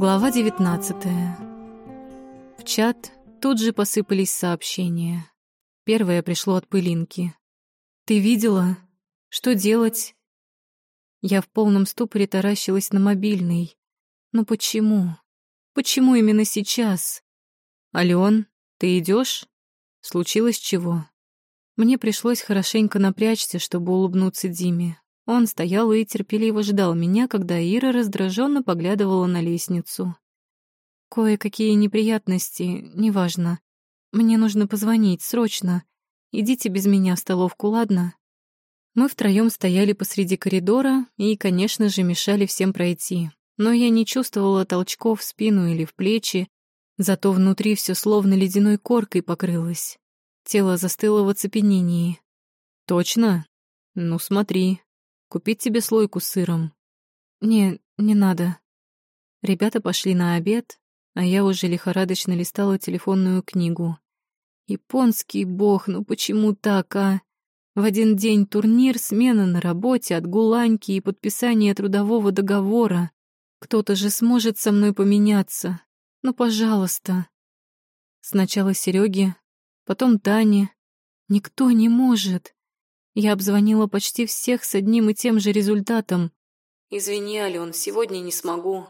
Глава 19. В чат тут же посыпались сообщения. Первое пришло от пылинки. «Ты видела? Что делать?» Я в полном ступоре таращилась на мобильный. Но почему? Почему именно сейчас? «Алён, ты идёшь? Случилось чего?» Мне пришлось хорошенько напрячься, чтобы улыбнуться Диме. Он стоял и терпеливо ждал меня, когда Ира раздраженно поглядывала на лестницу. «Кое-какие неприятности, неважно. Мне нужно позвонить, срочно. Идите без меня в столовку, ладно?» Мы втроём стояли посреди коридора и, конечно же, мешали всем пройти. Но я не чувствовала толчков в спину или в плечи, зато внутри всё словно ледяной коркой покрылось. Тело застыло в оцепенении. «Точно? Ну смотри, Купить тебе слойку с сыром?» «Не, не надо». Ребята пошли на обед, а я уже лихорадочно листала телефонную книгу. «Японский бог, ну почему так, а?» В один день турнир, смена на работе, отгул Аньки и подписание трудового договора. Кто-то же сможет со мной поменяться. Ну, пожалуйста. Сначала Сереге, потом Тане. Никто не может. Я обзвонила почти всех с одним и тем же результатом. «Извини, Ален, сегодня не смогу».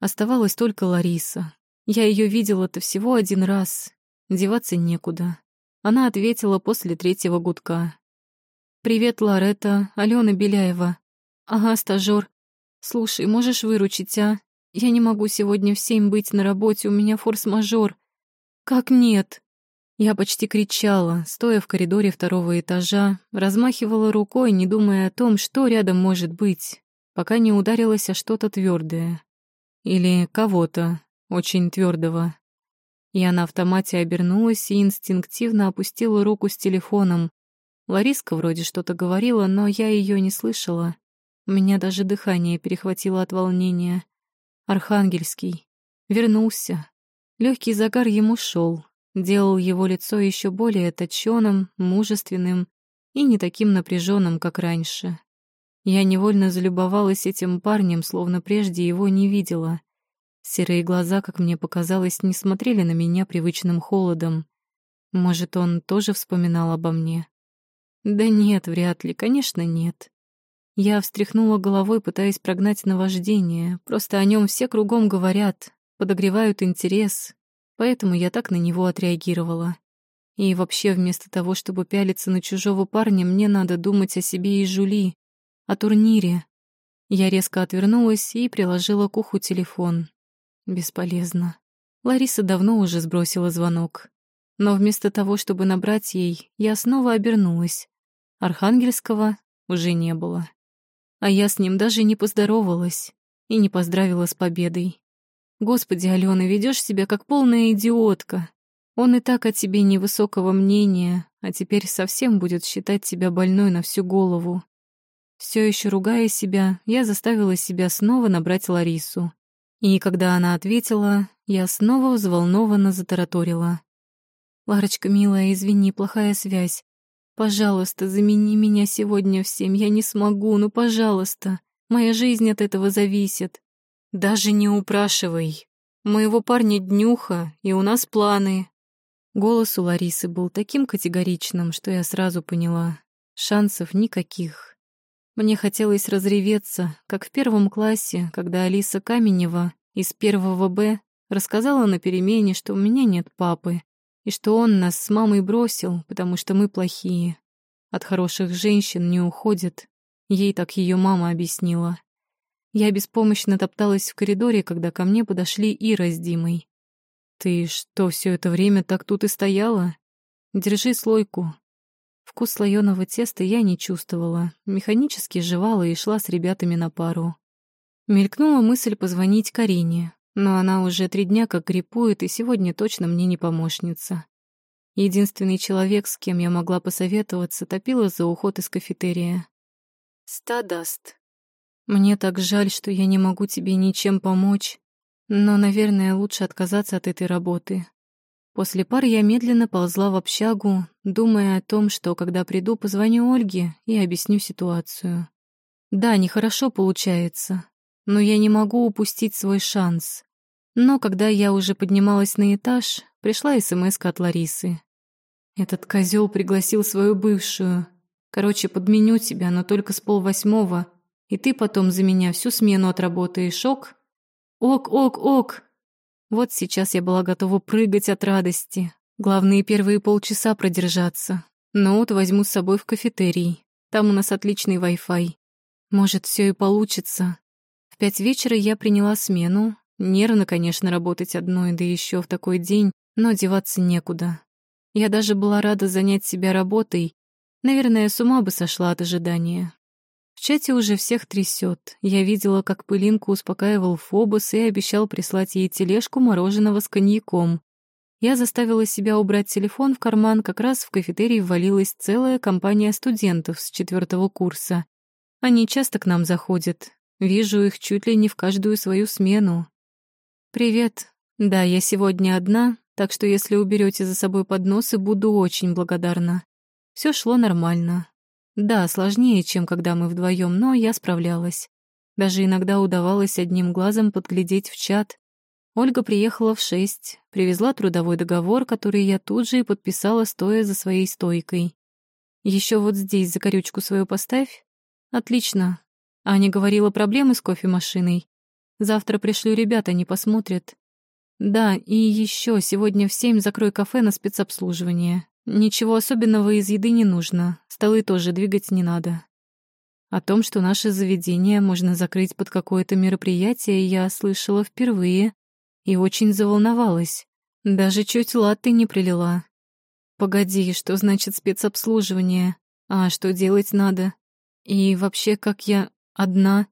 Оставалась только Лариса. Я ее видела-то всего один раз. Деваться некуда. Она ответила после третьего гудка. «Привет, Лар, это Алена Беляева. Ага, стажёр. Слушай, можешь выручить, а? Я не могу сегодня в семь быть на работе, у меня форс-мажор». «Как нет?» Я почти кричала, стоя в коридоре второго этажа, размахивала рукой, не думая о том, что рядом может быть, пока не ударилась о что-то твердое. Или кого-то очень твердого. Я на автомате обернулась и инстинктивно опустила руку с телефоном. Лариска вроде что-то говорила, но я ее не слышала. У меня даже дыхание перехватило от волнения. Архангельский. Вернулся. Легкий загар ему шел, делал его лицо еще более точёным, мужественным и не таким напряженным, как раньше. Я невольно залюбовалась этим парнем, словно прежде его не видела. Серые глаза, как мне показалось, не смотрели на меня привычным холодом. Может, он тоже вспоминал обо мне? Да нет, вряд ли, конечно, нет. Я встряхнула головой, пытаясь прогнать наваждение. Просто о нем все кругом говорят, подогревают интерес, Поэтому я так на него отреагировала. И вообще, вместо того, чтобы пялиться на чужого парня, мне надо думать о себе и Жули, о турнире. Я резко отвернулась и приложила к уху телефон. Бесполезно. Лариса давно уже сбросила звонок. Но вместо того, чтобы набрать ей, я снова обернулась. Архангельского уже не было. А я с ним даже не поздоровалась и не поздравила с победой. Господи, Алена, ведешь себя как полная идиотка. Он и так о тебе невысокого мнения, а теперь совсем будет считать тебя больной на всю голову. Все еще ругая себя, я заставила себя снова набрать Ларису. И когда она ответила, я снова взволнованно затараторила. «Ларочка, милая, извини, плохая связь. Пожалуйста, замени меня сегодня в семь, я не смогу, ну, пожалуйста. Моя жизнь от этого зависит. «Даже не упрашивай. Моего парня днюха, и у нас планы». Голос у Ларисы был таким категоричным, что я сразу поняла. Шансов никаких. Мне хотелось разреветься, как в первом классе, когда Алиса Каменева из первого Б рассказала на перемене, что у меня нет папы, и что он нас с мамой бросил, потому что мы плохие. От хороших женщин не уходят. Ей так ее мама объяснила. Я беспомощно топталась в коридоре, когда ко мне подошли Ира с Димой. «Ты что, все это время так тут и стояла? Держи слойку». Вкус слоеного теста я не чувствовала, механически жевала и шла с ребятами на пару. Мелькнула мысль позвонить Карине, но она уже три дня как гриппует и сегодня точно мне не помощница. Единственный человек, с кем я могла посоветоваться, топила за уход из кафетерия. «Стадаст», мне так жаль, что я не могу тебе ничем помочь, но, наверное, лучше отказаться от этой работы. После пар я медленно ползла в общагу, думая о том, что, когда приду, позвоню Ольге и объясню ситуацию. Да, нехорошо получается. но я не могу упустить свой шанс. Но когда я уже поднималась на этаж, пришла смс от Ларисы. Этот козел пригласил свою бывшую. Короче, подменю тебя, но только с полвосьмого, и ты потом за меня всю смену отработаешь, ок? Ок, ок, ок. Вот сейчас я была готова прыгать от радости. Главные первые полчаса продержаться. Ноут возьму с собой в кафетерий. Там у нас отличный Wi-Fi. Может, все и получится. В пять вечера я приняла смену. Нервно, конечно, работать одной, да еще в такой день, но деваться некуда. Я даже была рада занять себя работой. Наверное, с ума бы сошла от ожидания. Чате уже всех трясет. Я видела, как пылинку успокаивал Фобос и обещал прислать ей тележку мороженого с коньяком. Я заставила себя убрать телефон в карман, как раз в кафетерий ввалилась целая компания студентов с четвертого курса. Они часто к нам заходят. Вижу их чуть ли не в каждую свою смену. «Привет. Да, я сегодня одна, так что если уберете за собой подносы, буду очень благодарна. Все шло нормально. Да, сложнее, чем когда мы вдвоем, но я справлялась. Даже иногда удавалось одним глазом подглядеть в чат. Ольга приехала в шесть, привезла трудовой договор, который я тут же и подписала, стоя за своей стойкой. Еще вот здесь закорючку свою поставь. Отлично. Аня говорила проблемы с кофемашиной. Завтра пришлю ребят, они посмотрят. Да, и еще сегодня в семь закрой кафе на спецобслуживание. Ничего особенного из еды не нужно, столы тоже двигать не надо. О том, что наше заведение можно закрыть под какое-то мероприятие, я слышала впервые и очень заволновалась. Даже чуть латты не прилила. Погоди, что значит спецобслуживание? А что делать надо? И вообще, как я одна,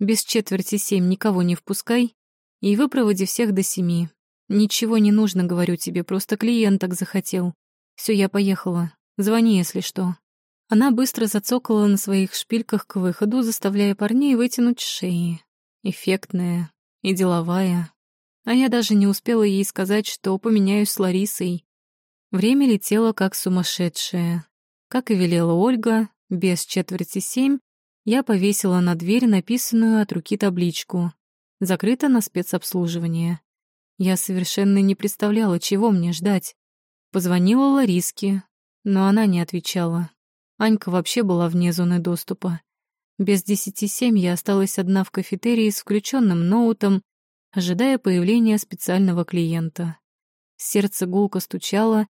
без четверти семь никого не впускай, и выпроводи всех до семи. Ничего не нужно, говорю тебе, просто клиент так захотел. Все, я поехала. Звони, если что. Она быстро зацокала на своих шпильках к выходу, заставляя парней вытянуть шеи. Эффектная и деловая. А я даже не успела ей сказать, что поменяюсь с Ларисой. Время летело как сумасшедшее. Как и велела Ольга, без четверти семь, я повесила на дверь написанную от руки табличку «Закрыто на спецобслуживание». Я совершенно не представляла, чего мне ждать. Позвонила Лариске, но она не отвечала. Анька вообще была вне зоны доступа. Без десяти семь я осталась одна в кафетерии с включенным ноутом ожидая появления специального клиента. Сердце гулко стучало,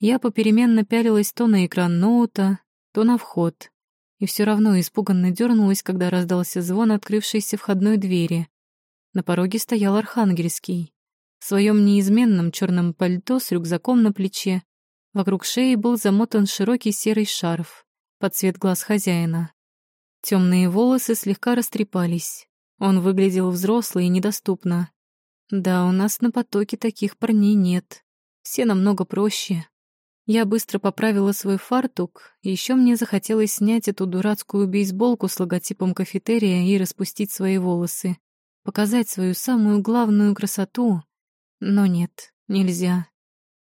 я попеременно пялилась то на экран ноута, то на вход, и все равно испуганно дернулась, когда раздался звон открывшейся входной двери. На пороге стоял Архангельский. В своем неизменном черном пальто с рюкзаком на плече вокруг шеи был замотан широкий серый шарф под цвет глаз хозяина. Темные волосы слегка растрепались, он выглядел взрослый и недоступно. Да, у нас на потоке таких парней нет. Все намного проще. Я быстро поправила свой фартук, еще мне захотелось снять эту дурацкую бейсболку с логотипом кафетерия и распустить свои волосы, показать свою самую главную красоту. Но нет, нельзя.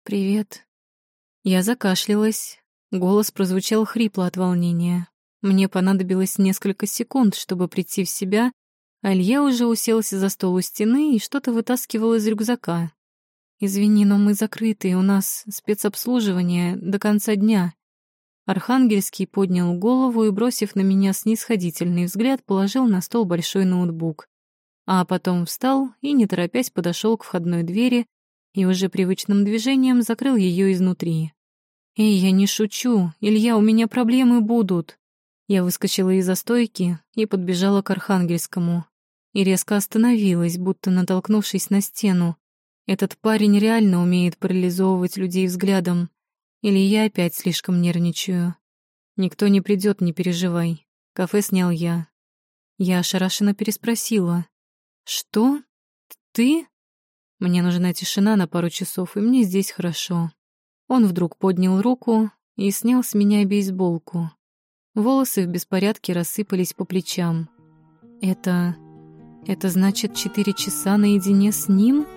«Привет». Я закашлялась. Голос прозвучал хрипло от волнения. Мне понадобилось несколько секунд, чтобы прийти в себя Алья уже уселся за стол у стены и что-то вытаскивал из рюкзака. «Извини, но мы закрыты, у нас спецобслуживание до конца дня». Архангельский поднял голову и, бросив на меня снисходительный взгляд, положил на стол большой ноутбук. А потом встал и, не торопясь, подошел к входной двери и уже привычным движением закрыл ее изнутри. «Эй, я не шучу, Илья, у меня проблемы будут». Я выскочила из-за стойки и подбежала к Архангельскому и резко остановилась, будто натолкнувшись на стену. Этот парень реально умеет парализовывать людей взглядом. Или я опять слишком нервничаю. Никто не придет, не переживай. Кафе снял я. Я ошарашенно переспросила. «Что? Ты?» Мне нужна тишина на пару часов, и мне здесь хорошо. Он вдруг поднял руку и снял с меня бейсболку. Волосы в беспорядке рассыпались по плечам. «Это... Это значит четыре часа наедине с ним?